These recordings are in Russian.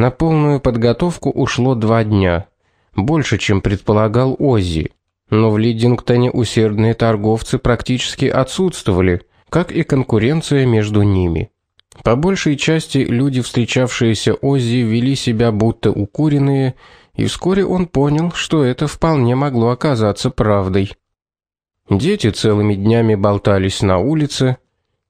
На полную подготовку ушло два дня, больше, чем предполагал Оззи. Но в Лидингтоне усердные торговцы практически отсутствовали, как и конкуренция между ними. По большей части люди, встречавшиеся Оззи, вели себя будто укуренные, и вскоре он понял, что это вполне могло оказаться правдой. Дети целыми днями болтались на улице.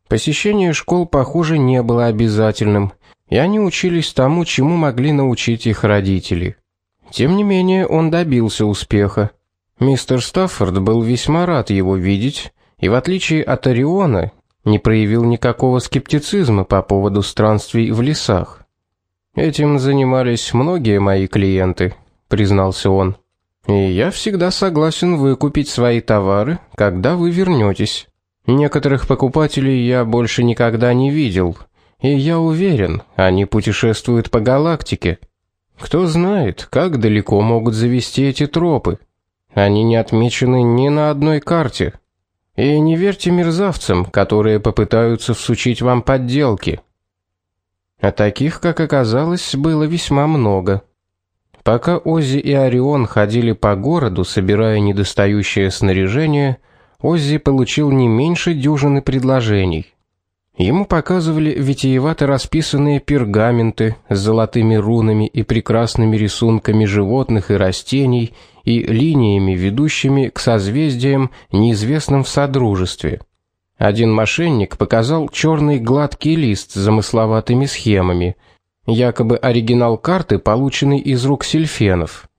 Посещение школ, похоже, не было обязательным, и они учились тому, чему могли научить их родители. Тем не менее, он добился успеха. Мистер Стаффорд был весьма рад его видеть, и в отличие от Ориона, не проявил никакого скептицизма по поводу странствий в лесах. Этим занимались многие мои клиенты, признался он. И я всегда согласен выкупить свои товары, когда вы вернетесь. Некоторых покупателей я больше никогда не видел, и я уверен, они путешествуют по галактике. Кто знает, как далеко могут завести эти тропы. Они не отмечены ни на одной карте. И не верьте мерзавцам, которые попытаются всучить вам подделки. А таких, как оказалось, было весьма много. Пока Оззи и Орион ходили по городу, собирая недостающее снаряжение, Оззи получил не меньше дюжины предложений. Ему показывали витиевато расписанные пергаменты с золотыми рунами и прекрасными рисунками животных и растений и линиями, ведущими к созвездиям, неизвестным в содружестве. Один мошенник показал черный гладкий лист с замысловатыми схемами, якобы оригинал карты, полученный из рук сельфенов.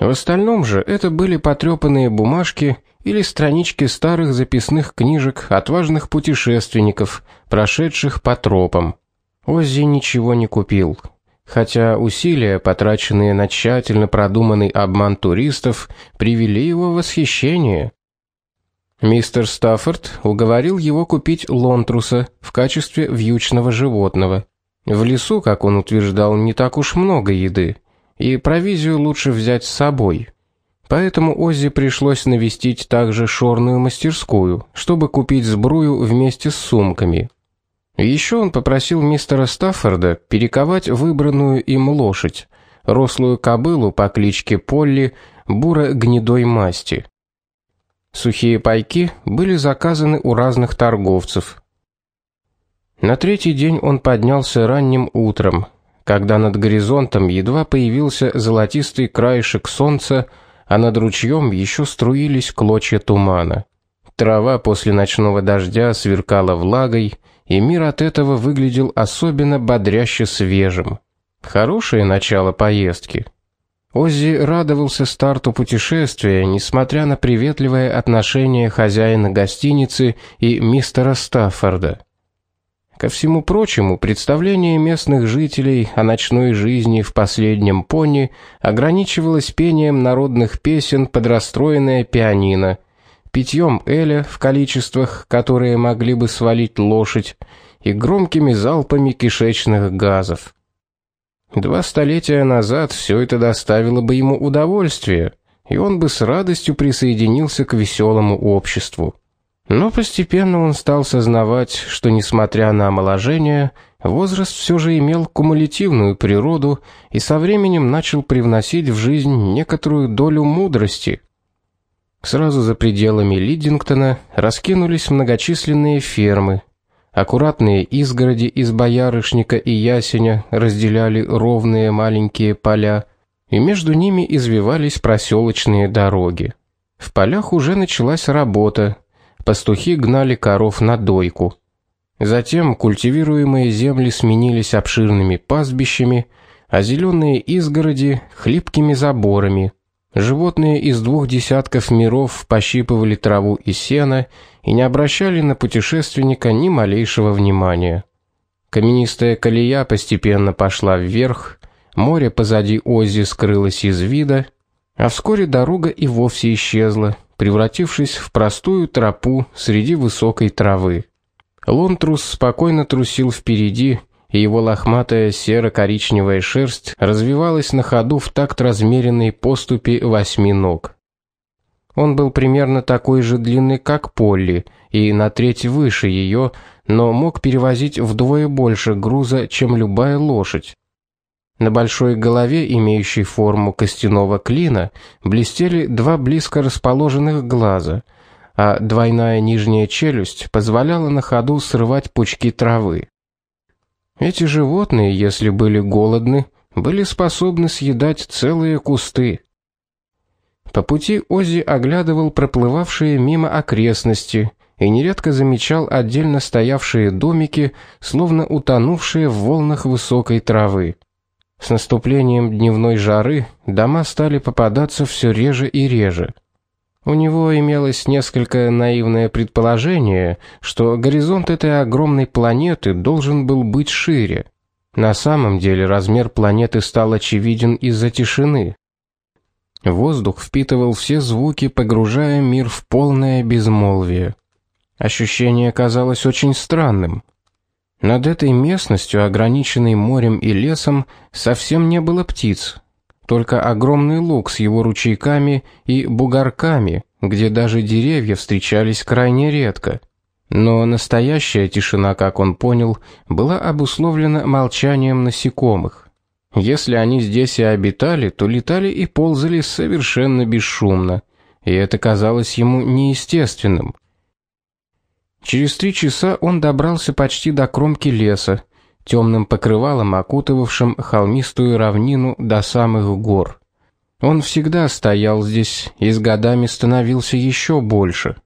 В остальном же это были потрепанные бумажки или странички старых записных книжек отважных путешественников, прошедших по тропам. Оззи ничего не купил, хотя усилия, потраченные на тщательно продуманный обман туристов, привели его в восхищение. Мистер Стаффорд уговорил его купить лонтруса в качестве вьючного животного. В лесу, как он утверждал, не так уж много еды, и провизию лучше взять с собой. Поэтому Оззи пришлось навестить также шорную мастерскую, чтобы купить сбрую вместе с сумками. Еще он попросил мистера Стаффорда перековать выбранную им лошадь, рослую кобылу по кличке Полли, буро-гнедой масти. Сухие пайки были заказаны у разных торговцев. На третий день он поднялся ранним утром, когда над горизонтом едва появился золотистый краешек солнца, а над ручьем еще струились клочья тумана. Трава после ночного дождя сверкала влагой, и мир от этого выглядел особенно бодряще свежим. Хорошее начало поездки. Оззи радовался старту путешествия, несмотря на приветливое отношение хозяина гостиницы и мистера Стаффорда. Ко всему прочему, представление местных жителей о ночной жизни в последнем пони ограничивалось пением народных песен под расстроенное пианино, питьем эля в количествах, которые могли бы свалить лошадь, и громкими залпами кишечных газов. Два столетия назад все это доставило бы ему удовольствие, и он бы с радостью присоединился к веселому обществу. Но постепенно он стал сознавать, что несмотря на омоложение, возраст все же имел кумулятивную природу и со временем начал привносить в жизнь некоторую долю мудрости. Сразу за пределами Лидингтона раскинулись многочисленные фермы. Аккуратные изгороди из боярышника и ясеня разделяли ровные маленькие поля, и между ними извивались проселочные дороги. В полях уже началась работа, пастухи гнали коров на дойку. Затем культивируемые земли сменились обширными пастбищами, а зеленые изгороди хлипкими заборами. Животные из двух десятков миров пощипывали траву и сено и не обращали на путешественника ни малейшего внимания. Каменистая колея постепенно пошла вверх, море позади Ози скрылось из вида, а вскоре дорога и вовсе исчезла, превратившись в простую тропу среди высокой травы. Лонтрус спокойно трусил впереди, и его лохматая серо-коричневая шерсть развивалась на ходу в такт размеренной поступи восьми ног. Он был примерно такой же длины, как Полли, и на треть выше ее, но мог перевозить вдвое больше груза, чем любая лошадь. На большой голове, имеющей форму костяного клина, блестели два близко расположенных глаза, а двойная нижняя челюсть позволяла на ходу срывать пучки травы. Эти животные, если были голодны, были способны съедать целые кусты. По пути Оззи оглядывал проплывавшие мимо окрестности и нередко замечал отдельно стоявшие домики, словно утонувшие в волнах высокой травы. С наступлением дневной жары дома стали попадаться все реже и реже. У него имелось несколько наивное предположение, что горизонт этой огромной планеты должен был быть шире. На самом деле размер планеты стал очевиден из-за тишины. Воздух впитывал все звуки, погружая мир в полное безмолвие. Ощущение казалось очень странным. Над этой местностью, ограниченной морем и лесом, совсем не было птиц. Только огромный луг с его ручейками и бугорками, где даже деревья встречались крайне редко. Но настоящая тишина, как он понял, была обусловлена молчанием насекомых. Если они здесь и обитали, то летали и ползали совершенно бесшумно, и это казалось ему неестественным. Через три часа он добрался почти до кромки леса, темным покрывалом окутывавшим холмистую равнину до самых гор. Он всегда стоял здесь и с годами становился еще больше.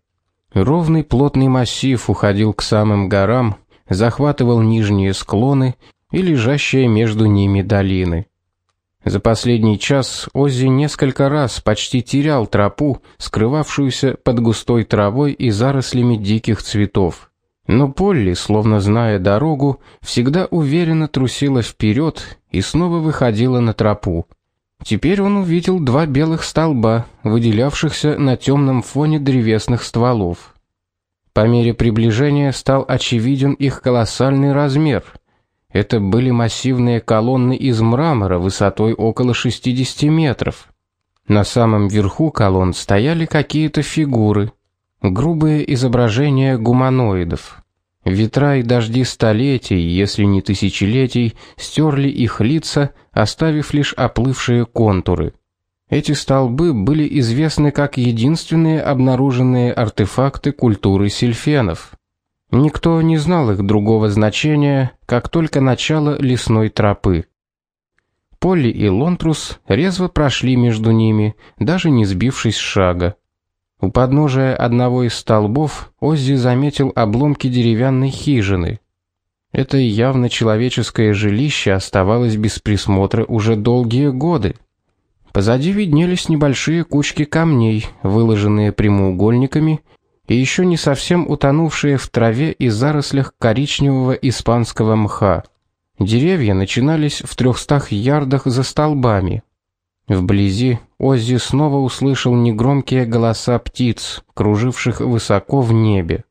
Ровный плотный массив уходил к самым горам, захватывал нижние склоны и лежащие между ними долины. За последний час Оззи несколько раз почти терял тропу, скрывавшуюся под густой травой и зарослями диких цветов. Но Полли, словно зная дорогу, всегда уверенно трусила вперед и снова выходила на тропу. Теперь он увидел два белых столба, выделявшихся на темном фоне древесных стволов. По мере приближения стал очевиден их колоссальный размер — это были массивные колонны из мрамора высотой около 60 метров. На самом верху колонн стояли какие-то фигуры, грубые изображения гуманоидов. Ветра и дожди столетий, если не тысячелетий, стерли их лица, оставив лишь оплывшие контуры. Эти столбы были известны как единственные обнаруженные артефакты культуры сильфенов. Никто не знал их другого значения, как только начало лесной тропы. Полли и Лонтрус резво прошли между ними, даже не сбившись с шага. У подножия одного из столбов Оззи заметил обломки деревянной хижины. Это явно человеческое жилище оставалось без присмотра уже долгие годы. Позади виднелись небольшие кучки камней, выложенные прямоугольниками и еще не совсем утонувшие в траве и зарослях коричневого испанского мха. Деревья начинались в трехстах ярдах за столбами. Вблизи Оззи снова услышал негромкие голоса птиц, круживших высоко в небе.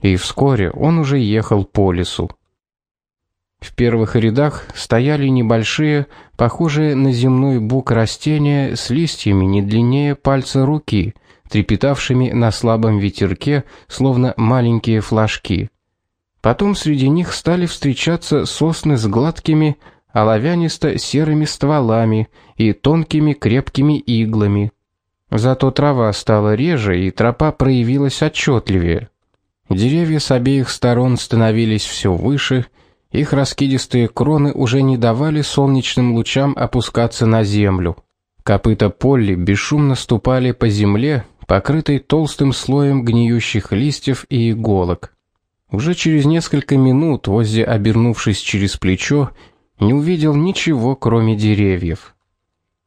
И вскоре он уже ехал по лесу. В первых рядах стояли небольшие, похожие на земной бук растения с листьями не длиннее пальца руки, трепетавшими на слабом ветерке, словно маленькие флажки. Потом среди них стали встречаться сосны с гладкими, оловянисто-серыми стволами и тонкими крепкими иглами. Зато трава стала реже, и тропа проявилась отчетливее. Деревья с обеих сторон становились все выше, их раскидистые кроны уже не давали солнечным лучам опускаться на землю. Копыта Полли бесшумно ступали по земле, покрытой толстым слоем гниющих листьев и иголок. Уже через несколько минут Оззи, обернувшись через плечо, не увидел ничего, кроме деревьев.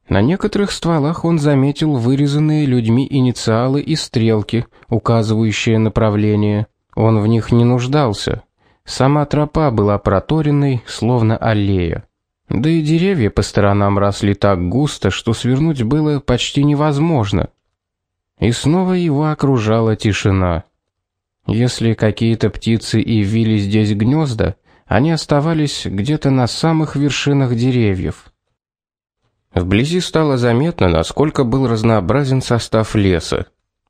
На некоторых стволах он заметил вырезанные людьми инициалы и стрелки, указывающие направление. Он в них не нуждался. Сама тропа была проторенной, словно аллея. Да и деревья по сторонам росли так густо, что свернуть было почти невозможно. И снова его окружала тишина. Если какие-то птицы и вили здесь гнезда, они оставались где-то на самых вершинах деревьев. Вблизи стало заметно, насколько был разнообразен состав леса.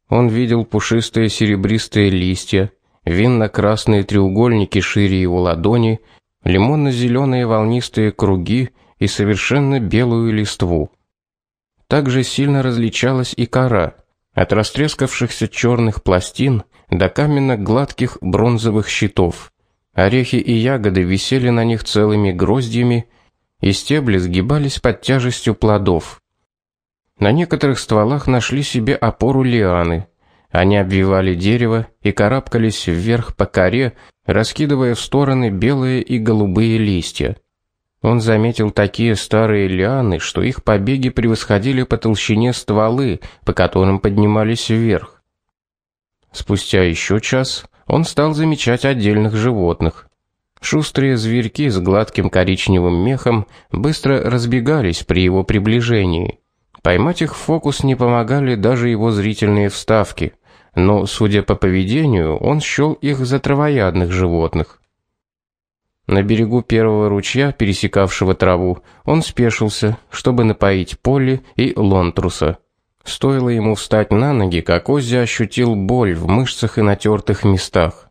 Он видел пушистые серебристые листья, винно-красные треугольники шире его ладони, лимонно зеленые волнистые круги и совершенно белую листву. Также сильно различалась и кора, от растрескавшихся черных пластин до каменно-гладких бронзовых щитов. Орехи и ягоды висели на них целыми гроздьями, и стебли сгибались под тяжестью плодов. На некоторых стволах нашли себе опору лианы. Они обвивали дерево и карабкались вверх по коре, раскидывая в стороны белые и голубые листья. Он заметил такие старые лианы, что их побеги превосходили по толщине стволы, по которым поднимались вверх. Спустя еще час он стал замечать отдельных животных. Шустрые зверьки с гладким коричневым мехом быстро разбегались при его приближении. Поймать их в фокус не помогали даже его зрительные вставки, но, судя по поведению, он счел их за травоядных животных. На берегу первого ручья, пересекавшего траву, он спешился, чтобы напоить Полли и Лонтруса. Стоило ему встать на ноги, как Оззи ощутил боль в мышцах и натертых местах.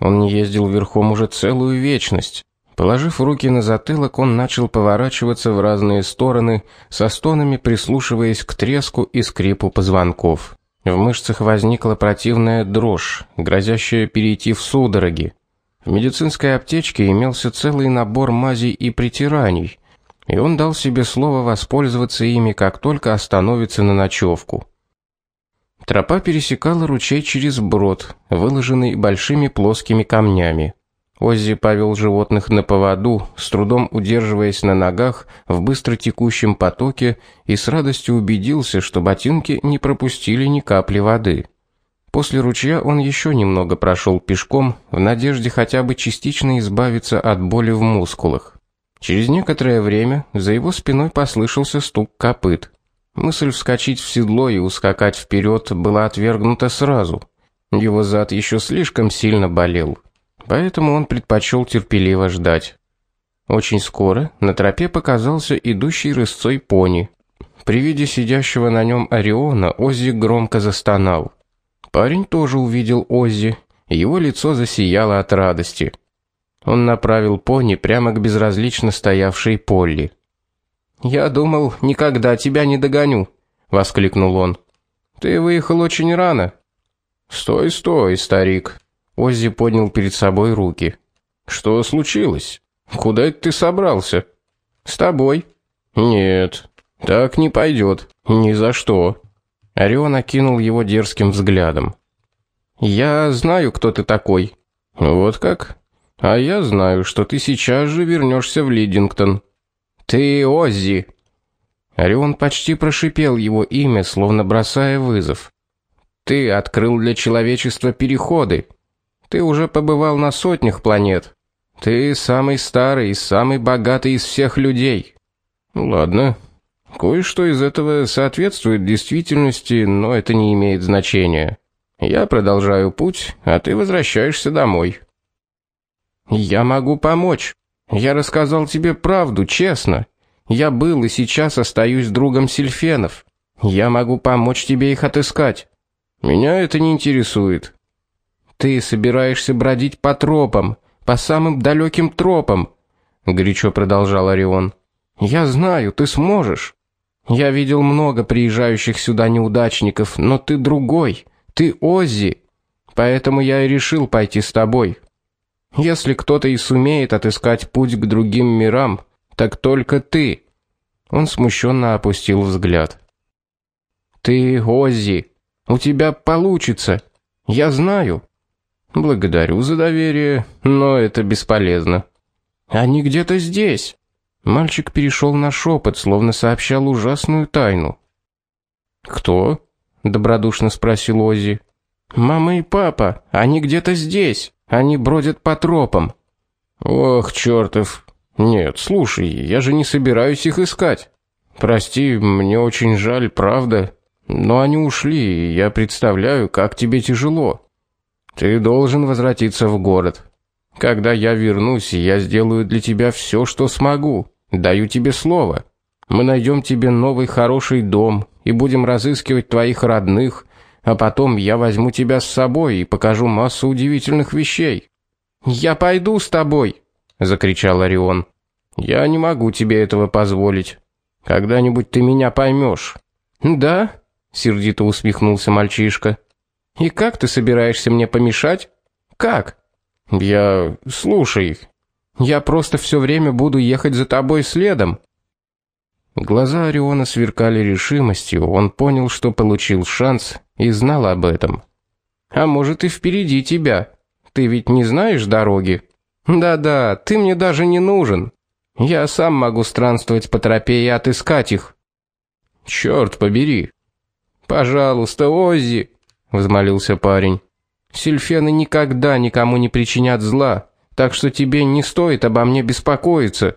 Он не ездил верхом уже целую вечность. Положив руки на затылок, он начал поворачиваться в разные стороны, со стонами прислушиваясь к треску и скрипу позвонков. В мышцах возникла противная дрожь, грозящая перейти в судороги. В медицинской аптечке имелся целый набор мазей и притираний, и он дал себе слово воспользоваться ими, как только остановится на ночевку. Тропа пересекала ручей через брод, выложенный большими плоскими камнями. Оззи повел животных на поводу, с трудом удерживаясь на ногах в быстро текущем потоке и с радостью убедился, что ботинки не пропустили ни капли воды. После ручья он еще немного прошел пешком в надежде хотя бы частично избавиться от боли в мускулах. Через некоторое время за его спиной послышался стук копыт. Мысль вскочить в седло и ускакать вперед была отвергнута сразу. Его зад еще слишком сильно болел, поэтому он предпочел терпеливо ждать. Очень скоро на тропе показался идущий рысцой пони. При виде сидящего на нем Ориона Оззи громко застонал. Парень тоже увидел Оззи, и его лицо засияло от радости. Он направил пони прямо к безразлично стоявшей Полли. "Я думал, никогда тебя не догоню", воскликнул он. "Ты выехал очень рано". "Стой, стой, старик". Оззи поднял перед собой руки. "Что случилось? Куда это ты собрался?" "С тобой". "Нет, так не пойдет. Ни за что". Орион окинул его дерзким взглядом. Я знаю, кто ты такой. Вот как? А я знаю, что ты сейчас же вернешься в Лидингтон. Ты Оззи. Орион почти прошипел его имя, словно бросая вызов. Ты открыл для человечества переходы. Ты уже побывал на сотнях планет. Ты самый старый и самый богатый из всех людей. Ладно, Кое-что из этого соответствует действительности, но это не имеет значения. Я продолжаю путь, а ты возвращаешься домой. Я могу помочь. Я рассказал тебе правду, честно. Я был и сейчас остаюсь другом Сильфенов. Я могу помочь тебе их отыскать. Меня это не интересует. Ты собираешься бродить по тропам, по самым далеким тропам, горячо продолжал Орион. Я знаю, ты сможешь. Я видел много приезжающих сюда неудачников, но ты другой. Ты Оззи. Поэтому я и решил пойти с тобой. Если кто-то и сумеет отыскать путь к другим мирам, так только ты. Он смущенно опустил взгляд. Ты Оззи. У тебя получится. Я знаю. Благодарю за доверие, но это бесполезно. Они где-то здесь. Мальчик перешел на шепот, словно сообщал ужасную тайну. Кто? добродушно спросил Оззи. Мама и папа, они где-то здесь. Они бродят по тропам. Ох, чертов. Нет, слушай, я же не собираюсь их искать. Прости, мне очень жаль, правда, но они ушли, и я представляю, как тебе тяжело. Ты должен возвратиться в город. Когда я вернусь, я сделаю для тебя все, что смогу. Даю тебе слово. Мы найдем тебе новый хороший дом и будем разыскивать твоих родных, а потом я возьму тебя с собой и покажу массу удивительных вещей. Я пойду с тобой, закричал Орион. Я не могу тебе этого позволить. Когда-нибудь ты меня поймешь. Да? сердито усмехнулся мальчишка. И как ты собираешься мне помешать? Как? Я, слушай, я просто все время буду ехать за тобой следом. Глаза Ориона сверкали решимостью. Он понял, что получил шанс и знал об этом. А может и впереди тебя. Ты ведь не знаешь дороги? Да-да, ты мне даже не нужен. Я сам могу странствовать по тропе и отыскать их. Черт побери. Пожалуйста, Оззи, взмолился парень. Сильфены никогда никому не причинят зла, так что тебе не стоит обо мне беспокоиться.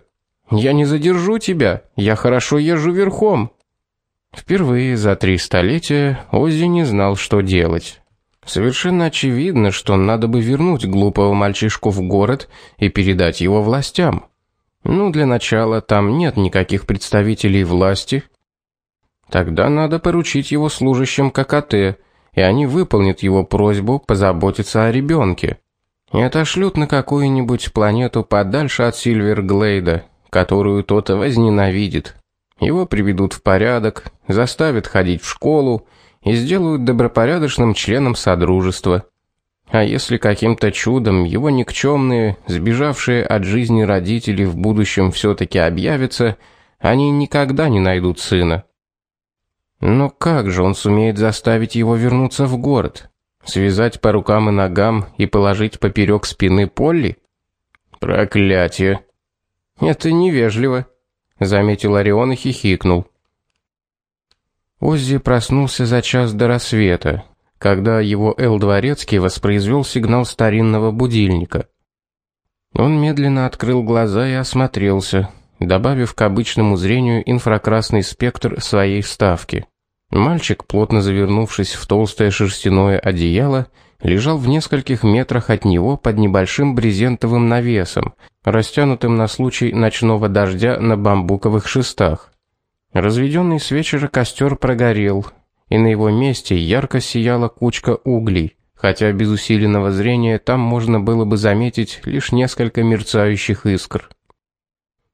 Я не задержу тебя, я хорошо езжу верхом. Впервые за три столетия Оззи не знал, что делать. Совершенно очевидно, что надо бы вернуть глупого мальчишку в город и передать его властям. Ну, для начала там нет никаких представителей власти. Тогда надо поручить его служащим ККТ, и они выполнят его просьбу позаботиться о ребенке. И отошлют на какую-нибудь планету подальше от Сильверглейда, которую тот возненавидит. Его приведут в порядок, заставят ходить в школу и сделают добропорядочным членом содружества. А если каким-то чудом его никчемные, сбежавшие от жизни родители в будущем все таки объявятся, они никогда не найдут сына. Но как же он сумеет заставить его вернуться в город? Связать по рукам и ногам и положить поперек спины Полли? Проклятие. Это невежливо, заметил Орион и хихикнул. Оззи проснулся за час до рассвета, когда его Эл Дворецкий воспроизвел сигнал старинного будильника. Он медленно открыл глаза и осмотрелся, добавив к обычному зрению инфракрасный спектр своей вставки. Мальчик, плотно завернувшись в толстое шерстяное одеяло, лежал в нескольких метрах от него под небольшим брезентовым навесом, растянутым на случай ночного дождя на бамбуковых шестах. Разведенный с вечера костер прогорел, и на его месте ярко сияла кучка углей, хотя без усиленного зрения там можно было бы заметить лишь несколько мерцающих искр.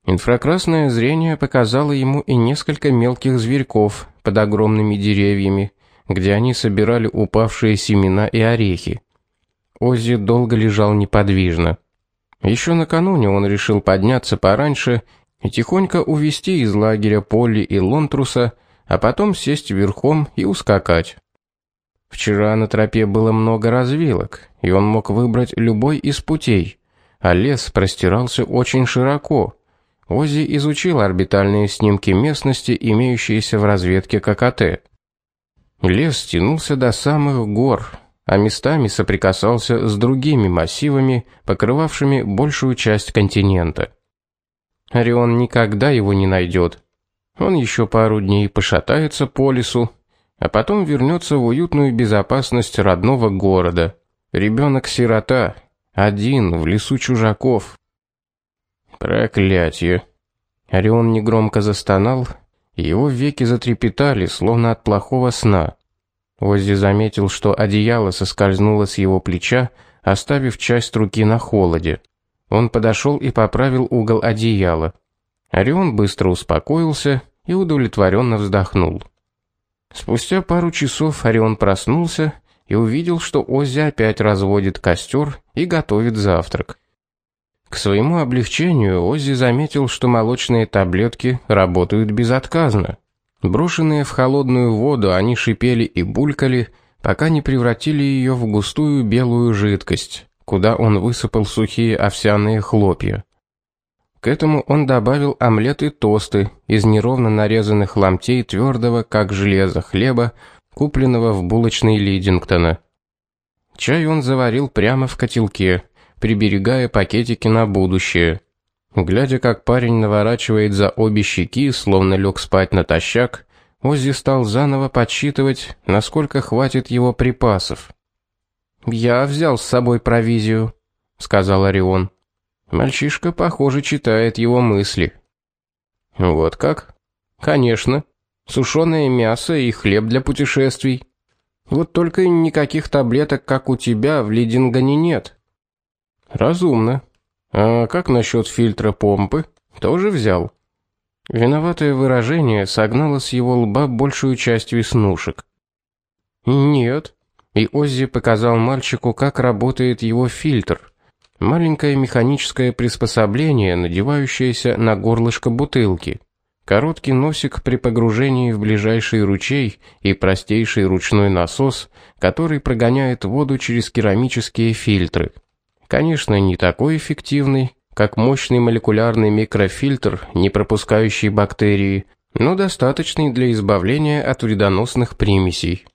Инфракрасное зрение показало ему и несколько мелких зверьков под огромными деревьями, где они собирали упавшие семена и орехи. Оззи долго лежал неподвижно. Еще накануне он решил подняться пораньше и тихонько увести из лагеря Полли и Лонтруса, а потом сесть верхом и ускакать. Вчера на тропе было много развилок, и он мог выбрать любой из путей, а лес простирался очень широко. Ози изучил орбитальные снимки местности, имеющиеся в разведке ККТ. Лес тянулся до самых гор, а местами соприкасался с другими массивами, покрывавшими большую часть континента. Орион никогда его не найдет. Он еще пару дней пошатается по лесу, а потом вернется в уютную безопасность родного города. Ребенок-сирота, один в лесу чужаков. Проклятие. Орион негромко застонал, и его веки затрепетали, словно от плохого сна. Оззи заметил, что одеяло соскользнуло с его плеча, оставив часть руки на холоде. Он подошел и поправил угол одеяла. Орион быстро успокоился и удовлетворенно вздохнул. Спустя пару часов Орион проснулся и увидел, что Оззи опять разводит костер и готовит завтрак. К своему облегчению Оззи заметил, что молочные таблетки работают безотказно. Брошенные в холодную воду, они шипели и булькали, пока не превратили ее в густую белую жидкость куда он высыпал сухие овсяные хлопья. К этому он добавил омлет и тосты из неровно нарезанных ломтей твердого, как железо, хлеба, купленного в булочной Лидингтона. Чай он заварил прямо в котелке, приберегая пакетики на будущее. Глядя, как парень наворачивает за обе щеки, словно лег спать натощак, Оззи стал заново подсчитывать, насколько хватит его припасов. Я взял с собой провизию, сказал Орион. Мальчишка, похоже, читает его мысли. Вот как? Конечно. Сушеное мясо и хлеб для путешествий. Вот только никаких таблеток, как у тебя, в Лидингане нет. Разумно. А как насчет фильтра помпы? Тоже взял. Виноватое выражение согнало с его лба большую часть веснушек. Нет. И Оззи показал мальчику, как работает его фильтр. Маленькое механическое приспособление, надевающееся на горлышко бутылки. Короткий носик при погружении в ближайший ручей и простейший ручной насос, который прогоняет воду через керамические фильтры. Конечно, не такой эффективный, как мощный молекулярный микрофильтр, не пропускающий бактерии, но достаточный для избавления от вредоносных примесей.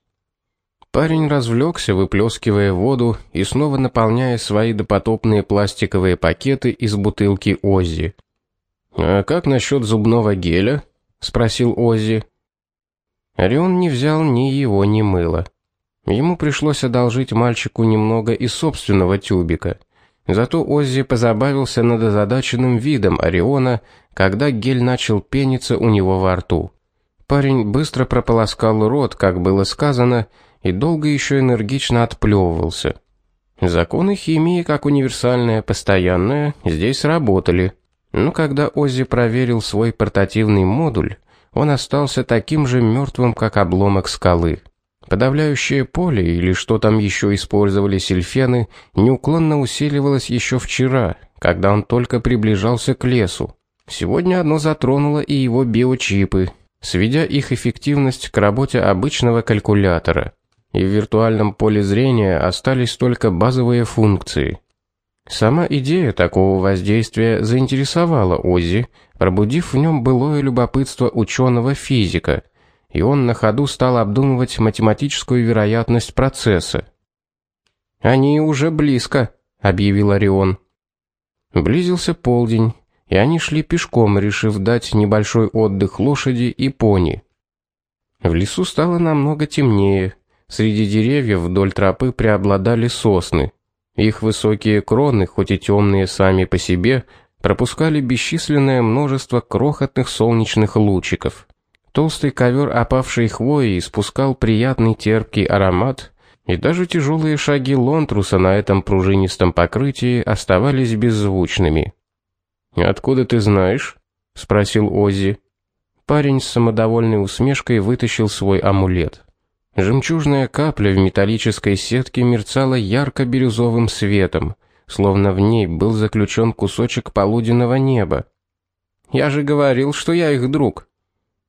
Парень развлекся, выплескивая воду и снова наполняя свои допотопные пластиковые пакеты из бутылки Оззи. А как насчет зубного геля? спросил Оззи. Орион не взял ни его, ни мыла. Ему пришлось одолжить мальчику немного из собственного тюбика. Зато Оззи позабавился над озадаченным видом Ориона, когда гель начал пениться у него во рту. Парень быстро прополоскал рот, как было сказано, и долго еще энергично отплевывался. Законы химии, как универсальная постоянная, здесь работали. Но когда Оззи проверил свой портативный модуль, он остался таким же мертвым, как обломок скалы. Подавляющее поле или что там еще использовали сильфены, неуклонно усиливалось еще вчера, когда он только приближался к лесу. Сегодня оно затронуло и его биочипы, сведя их эффективность к работе обычного калькулятора. И в виртуальном поле зрения остались только базовые функции. Сама идея такого воздействия заинтересовала Оззи, пробудив в нем былое любопытство ученого-физика – и он на ходу стал обдумывать математическую вероятность процесса. Они уже близко, объявил Орион. Близился полдень, и они шли пешком, решив дать небольшой отдых лошади и пони. В лесу стало намного темнее. Среди деревьев вдоль тропы преобладали сосны. Их высокие кроны, хоть и темные сами по себе, пропускали бесчисленное множество крохотных солнечных лучиков. Толстый ковер опавшей хвои испускал приятный терпкий аромат, и даже тяжелые шаги Лонтруса на этом пружинистом покрытии оставались беззвучными. "Откуда ты знаешь?" спросил Оззи. Парень с самодовольной усмешкой вытащил свой амулет. Жемчужная капля в металлической сетке мерцала ярко-бирюзовым светом, словно в ней был заключен кусочек полуденного неба. Я же говорил, что я их друг,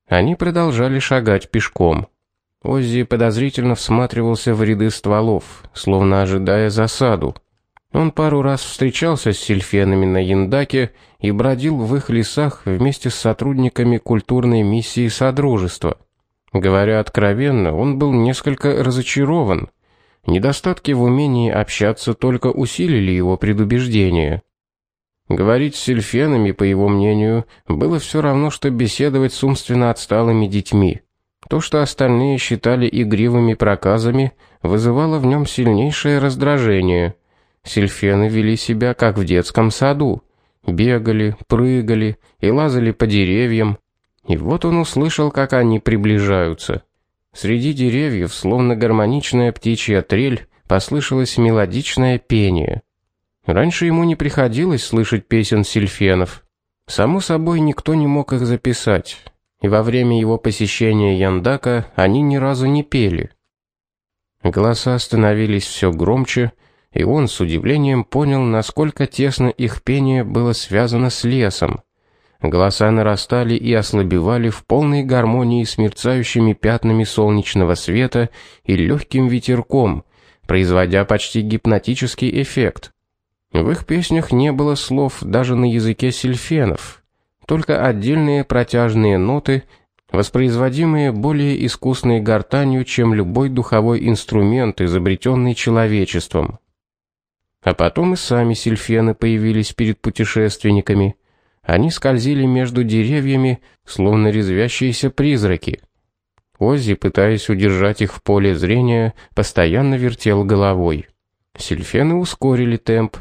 они продолжали шагать пешком. Оззи подозрительно всматривался в ряды стволов, словно ожидая засаду. Он пару раз встречался с сельфенами на Яндаке и бродил в их лесах вместе с сотрудниками культурной миссии Содружества. Говоря откровенно, он был несколько разочарован. Недостатки в умении общаться только усилили его предубеждение. Говорить с сельфенами, по его мнению, было все равно что беседовать с умственно отсталыми детьми. То, что остальные считали игривыми проказами, вызывало в нем сильнейшее раздражение. Сельфены вели себя как в детском саду, бегали, прыгали и лазали по деревьям. И вот он услышал, как они приближаются. Среди деревьев, словно гармоничная птичья трель, послышалось мелодичное пение. Раньше ему не приходилось слышать песен сильфенов. Само собой, никто не мог их записать. И во время его посещения Яндака они ни разу не пели. Голоса становились все громче, и он с удивлением понял, насколько тесно их пение было связано с лесом. Голоса нарастали и ослабевали в полной гармонии с мерцающими пятнами солнечного света и легким ветерком, производя почти гипнотический эффект. В их песнях не было слов даже на языке сильфенов, только отдельные протяжные ноты, воспроизводимые более искусной гортанью, чем любой духовой инструмент, изобретенный человечеством. А потом и сами сильфены появились перед путешественниками. Они скользили между деревьями, словно резвящиеся призраки. Оззи, пытаясь удержать их в поле зрения, постоянно вертел головой. Сильфены ускорили темп,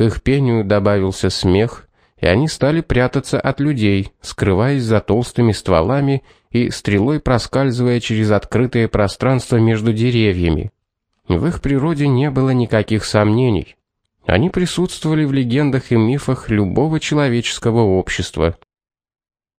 к их пению добавился смех, и они стали прятаться от людей, скрываясь за толстыми стволами и стрелой проскальзывая через открытое пространство между деревьями. В их природе не было никаких сомнений. Они присутствовали в легендах и мифах любого человеческого общества.